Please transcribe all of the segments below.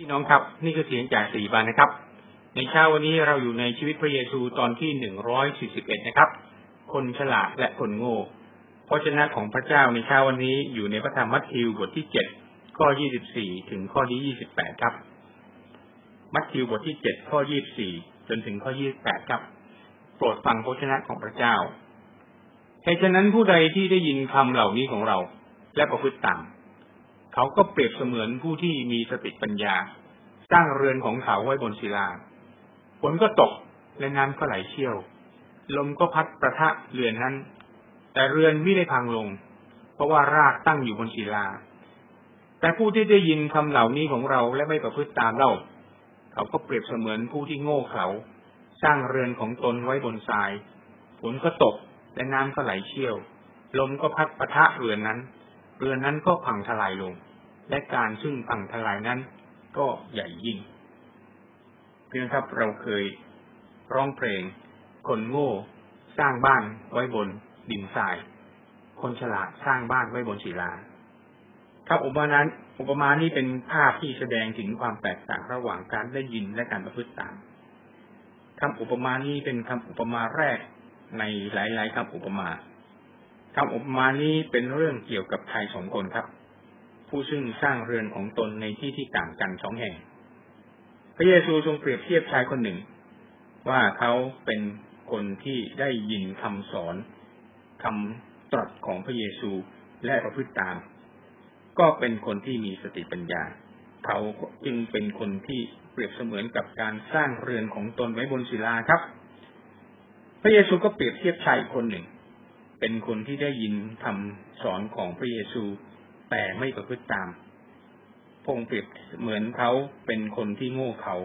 พี่น้องครับ นี่คือเสียงจากสี่บานนะครับ ในเช้าวันนี้เราอยู่ในชีวิตพระเยซูตอนที่หนึ่งร้อยสี่สิบเอ็ดนะครับ คนฉลาดและคนโง่พระชนะของพระเจ้าในเช้าวันนี้อยู่ในพระธรรมมัทธิวบทที่เจ็ดข้อยี่สิบสี่ถึงข้อที่ยี่สิบแปดครับ มัทธิวบทที่เจ็ดข้อยี่บสี่จนถึงข้อยี่สิบแปดครับ โปรดฟังพระชนะของพระเจ้าเหตุฉะนั้นผู้ใดที่ได้ยินคำเหล่านี้ของเรา และประพฤติตาม เขาก็เปรียบเสมือนผู้ที่มีสติปัญญา สร้างเรือนของเขาไว้บนศิลาฝนก็ตกและน้ำก็ไหลเชี่ยว ลมก็พัดประทะเรือนนั้น แต่เรือนไม่ได้พังลง เพราะว่ารากตั้งอยู่บนศิลา แต่ผู้ที่ได้ยินคำเหล่านี้ของเราและไม่ประพฤติตามเราเขาก็เปรียบเสมือนผู้ที่โง่เขลาสร้างเรือนของตนไว้บนทรายฝนก็ตกและน้ำก็ไหลเชี่ยว ลมก็พัดประทะเรือนนั้น เรือนั้นก็พังทลายลง และการซึ่งพังทลายนั้นก็ใหญ่ยิ่งเพียงครับเราเคยร้องเพลง คนโง่สร้างบ้านไว้บนดินทราย คนฉลาดสร้างบ้านไว้บนศิลา ครับอุปมานั้นอุปมานี้เป็นภาพที่แสดงถึงความแตกต่างระหว่างการได้ยินและการประพฤติตามคำอุปมานี้เป็นคำอุปมาแรกในหลาย ๆคำอุปมา คำอุปมานี้เป็นเรื่องเกี่ยวกับชายสองคนครับ ผู้ซึ่งสร้างเรือนของตนในที่ที่ต่างกันสองแห่ง พระเยซูทรงเปรียบเทียบชายคนหนึ่ง ว่าเขาเป็นคนที่ได้ยินคำสอนคำตรัสของพระเยซูและประพฤติตาม ก็เป็นคนที่มีสติปัญญา เขาจึงเป็นคนที่เปรียบเสมือนกับการสร้างเรือนของตนไว้บนศิลาครับ พระเยซูก็เปรียบเทียบชายคนหนึ่ง เป็นคนที่ได้ยินคำสอนของพระเยซู แต่ไม่ประพฤติตาม พงเปรียบเหมือนเขาเป็นคนที่โง่เขา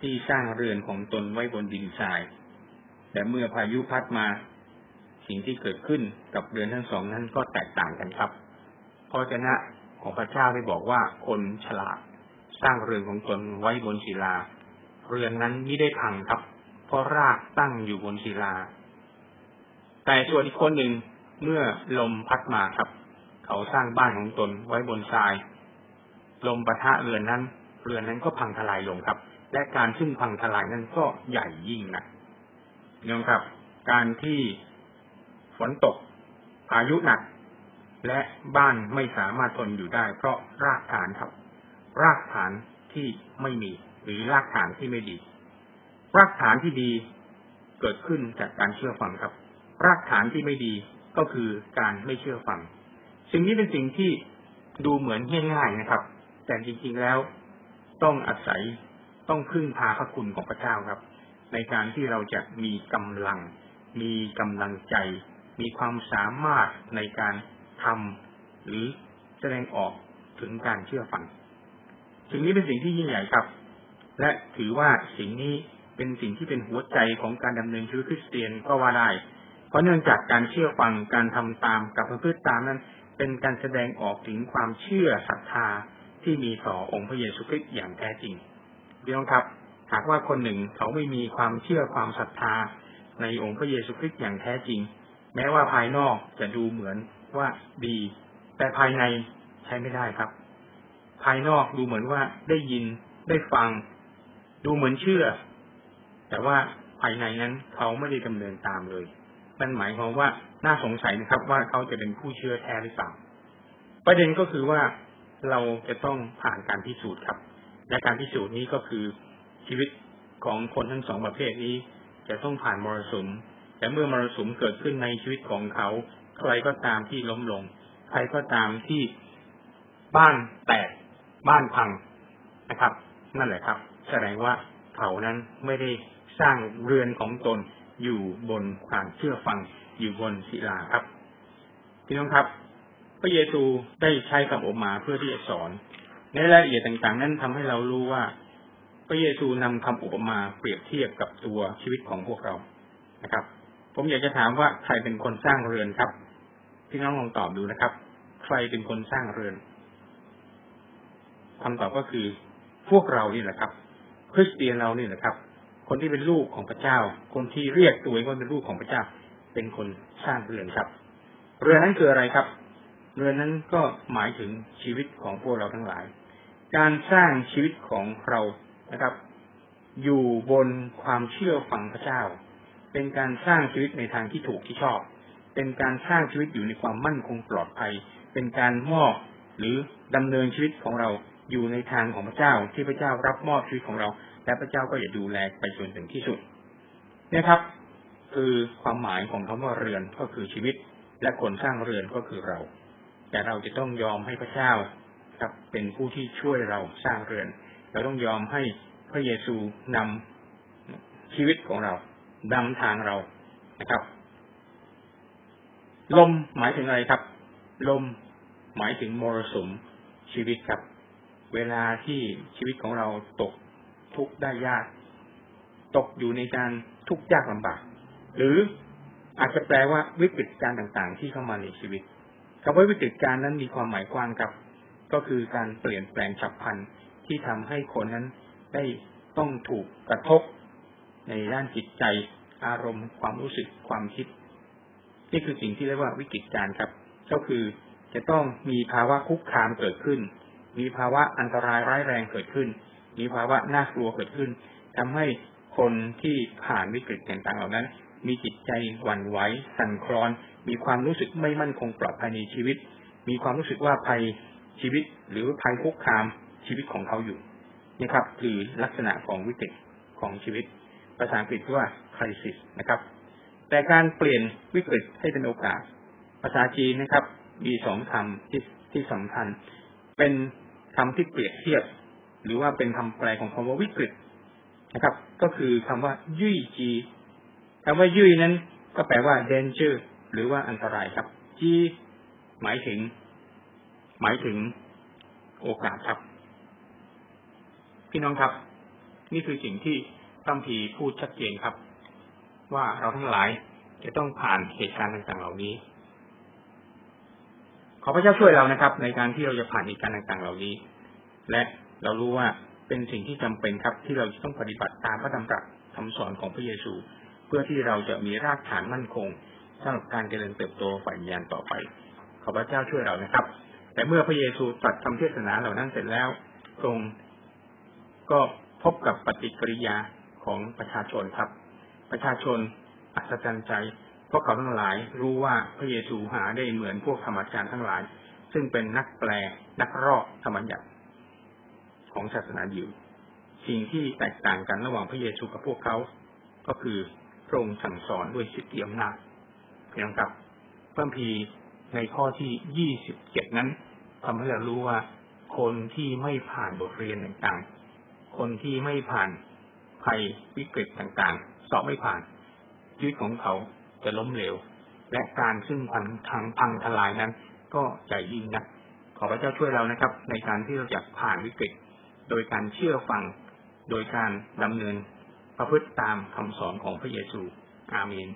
ที่สร้างเรือนของตนไว้บนดินทราย แต่เมื่อพายุพัดมา สิ่งที่เกิดขึ้นกับเรือนทั้งสองนั้นก็แตกต่างกันครับเพราะฉะนั้นของพระเจ้าได้บอกว่าคนฉลาดสร้างเรือนของตนไว้บนศิลา เรือนนั้นไม่ได้พังครับ เพราะรากตั้งอยู่บนศิลา แต่ส่วนอีกคนหนึ่งเมื่อลมพัดมาครับ เขาสร้างบ้านของตนไว้บนทราย ลมประทะเรือนนั้น เรือนนั้นก็พังทลายลงครับ และการซึ่งพังทลายนั้นก็ใหญ่ยิ่งนะน้องครับ การที่ฝนตกพายุหนัก และบ้านไม่สามารถทนอยู่ได้ เพราะรากฐานครับ รากฐานที่ไม่มี หรือรากฐานที่ไม่ดี รากฐานที่ดีเกิดขึ้นจากการเชื่อฟังครับ รากฐานที่ไม่ดีก็คือการไม่เชื่อฟัง สิ่งนี้เป็นสิ่งที่ดูเหมือนง่ายๆนะครับ แต่จริงๆแล้วต้องอาศัยต้องพึ่งพาพระคุณของพระเจ้าครับ ในการที่เราจะมีกำลัง มีกำลังใจ มีความสามารถในการทำหรือแสดงออกถึงการเชื่อฟังสิ่งนี้เป็นสิ่งที่ยิ่งใหญ่ครับ และถือว่าสิ่งนี้เป็นสิ่งที่เป็นหัวใจของการดำเนินชีวิตคริสเตียนก็ว่าได้ เพราะเนื่องจากการเชื่อฟังการทำตามกับประพฤติตามนั้น เป็นการแสดงออกถึงความเชื่อศรัทธาที่มีต่อองค์พระเยซูคริสต์อย่างแท้จริงพี่น้องครับ หากว่าคนหนึ่งเขาไม่มีความเชื่อความศรัทธาในองค์พระเยซูคริสต์อย่างแท้จริง แม้ว่าภายนอกจะดูเหมือนว่าดี แต่ภายในใช้ไม่ได้ครับ ภายนอกดูเหมือนว่าได้ยินได้ฟัง ดูเหมือนเชื่อ แต่ว่าภายในนั้นเขาไม่ได้ดำเนินตามเลย นั่นหมายความว่าน่าสงสัยนะครับ ว่าเขาจะเป็นผู้เชื่อแท้หรือเปล่าประเด็นก็คือว่าเราจะต้องผ่านการพิสูจน์ครับและการพิสูจน์นี้ก็คือชีวิตของคนทั้งสองประเภทนี้ จะต้องผ่านมรสุมแต่เมื่อมรสุมเกิดขึ้นในชีวิตของเขา ใครก็ตามที่ล้มลง ใครก็ตามที่บ้านแตกบ้านพังนะครับ นั่นแหละครับ แสดงว่าเขานั้นไม่ได้สร้างเรือนของตน อยู่บนการเชื่อฟังอยู่บนศิลาครับพี่น้องครับ พระเยซูได้ใช้คำอบมาเพื่อที่จะสอน ในรายละเอียดต่างๆ นั้นทำให้เรารู้ว่า พระเยซูนำคำอุปมาเปรียบเทียบกับตัวชีวิตของพวกเรานะครับ ผมอยากจะถามว่าใครเป็นคนสร้างเรือนครับพี่น้องลองตอบดูนะครับ ใครเป็นคนสร้างเรือนคำตอบก็คือพวกเรานี่แหละครับคริสเตียนเรานี่แหละครับ คนที่เป็นลูกของพระเจ้า คนที่เรียกตัวเองว่าเป็นลูกของพระเจ้า เป็นคนสร้างเรือนครับ เรือนนั้นคืออะไรครับ เรือนนั้นก็หมายถึงชีวิตของพวกเราทั้งหลาย การสร้างชีวิตของเรานะครับ อยู่บนความเชื่อฟังพระเจ้า เป็นการสร้างชีวิตในทางที่ถูกที่ชอบ เป็นการสร้างชีวิตอยู่ในความมั่นคงปลอดภัย เป็นการมอบหรือดำเนินชีวิตของเรา อยู่ในทางของพระเจ้าที่พระเจ้ารับมอบชีวิตของเรา และพระเจ้าก็จะดูแลไปจนถึงที่สุดนะครับ คือความหมายของคำว่าเรือนก็คือชีวิต และคนสร้างเรือนก็คือเรา แต่เราจะต้องยอมให้พระเจ้าครับเป็นผู้ที่ช่วยเราสร้างเรือน เราต้องยอมให้พระเยซูนำชีวิตของเรานำทางเรานะครับ ลมหมายถึงอะไรครับ ลมหมายถึงมรสุมชีวิตครับ เวลาที่ชีวิตของเราตกทุกข์ได้ยาก ตกอยู่ในการทุกข์ยากลำบาก หรืออาจจะแปลว่าวิกฤตการต่างๆ ที่เข้ามาในชีวิตคำว่าวิกฤตการนั้นมีความหมายกว้างครับ ก็คือการเปลี่ยนแปลงฉับพลันที่ทำให้คนนั้นได้ต้องถูกกระทบ ในด้านจิตใจ อารมณ์ ความรู้สึกความคิด นี่คือสิ่งที่เรียกว่าวิกฤตการครับ ก็คือจะต้องมีภาวะคุกคามเกิดขึ้น มีภาวะอันตรายร้ายแรงเกิดขึ้น มีภาวะน่ากลัวเกิดขึ้นทำให้คนที่ผ่านวิกฤตต่างๆเหล่านั้น มีจิตใจหวั่นไหวสั่นคลอน มีความรู้สึกไม่มั่นคงปลอดภัยในชีวิต มีความรู้สึกว่าภัยชีวิตหรือภัยคุกคามชีวิตของเขาอยู่นี่ครับ คือลักษณะของวิกฤตของชีวิต ภาษาอังกฤษว่า crisis นะครับ แต่การเปลี่ยนวิกฤตให้เป็นโอกาส ภาษาจีนนะครับ มีสองคำที่ที่สำคัญ เป็น คำที่เปรียบเทียบ หรือว่าเป็นคำแปลของคำว่าวิกฤตนะครับ ก็คือคำว่ายุ่ยจีคำว่ายุ่ยนั้น ก็แปลว่า danger หรือว่าอันตรายครับ จีหมายถึง หมายถึงโอกาสครับ พี่น้องครับ นี่คือสิ่งที่ตั้มพีพูดชัดเจนครับ ว่าเราทั้งหลายจะต้องผ่านเหตุการณ์ต่างๆเหล่านี้ ขอพระเจ้าช่วยเรานะครับ ในการที่เราจะผ่านเหตุการณ์ต่างๆ เหล่านี้ และเรารู้ว่าเป็นสิ่งที่จำเป็นครับ ที่เราจะต้องปฏิบัติตามพระดำรัสคำสอนของพระเยซู เพื่อที่เราจะมีรากฐานมั่นคงสำหรับการเจริญเติบโตฝ่ายญาณต่อไป ขอพระเจ้าช่วยเรานะครับ แต่เมื่อพระเยซูตรัสคำเทศนาเหล่านั้นเสร็จแล้วทรงก็พบกับปฏิกิริยาของประชาชนครับ ประชาชนอัศจรรย์ใจ พราะเขาทั้งหลายรู้ว่าพระเยซูหาได้เหมือนพวกธรรมจารย์ทั้งหลาย ซึ่งเป็นนักแปลนักรอกธรรมยัติของศาสนายิวสิ่งที่แตกต่างกันระหว่างพระเยซูกับพวกเขา ก็คือพระองค์สั่งสอนด้วยสิทธิอำนาจเพียงครับพระพีในข้อที่ยี่สิบเจ็ดนั้นทำให้เรารู้ว่าคนที่ไม่ผ่านบทเรียนต่างๆ คนที่ไม่ผ่านภัยวิกฤตต่างๆ สอบไม่ผ่านชีวิตของเขา จะล้มเหลว และการซึ่งพันทางพังทลายนั้น ก็ใหญ่ยิ่งนะขอพระเจ้าช่วยเรานะครับ ในการที่เราจะผ่านวิกฤต โดยการเชื่อฟัง โดยการดำเนินประพฤติตามคำสอนของพระเยซู อาเมน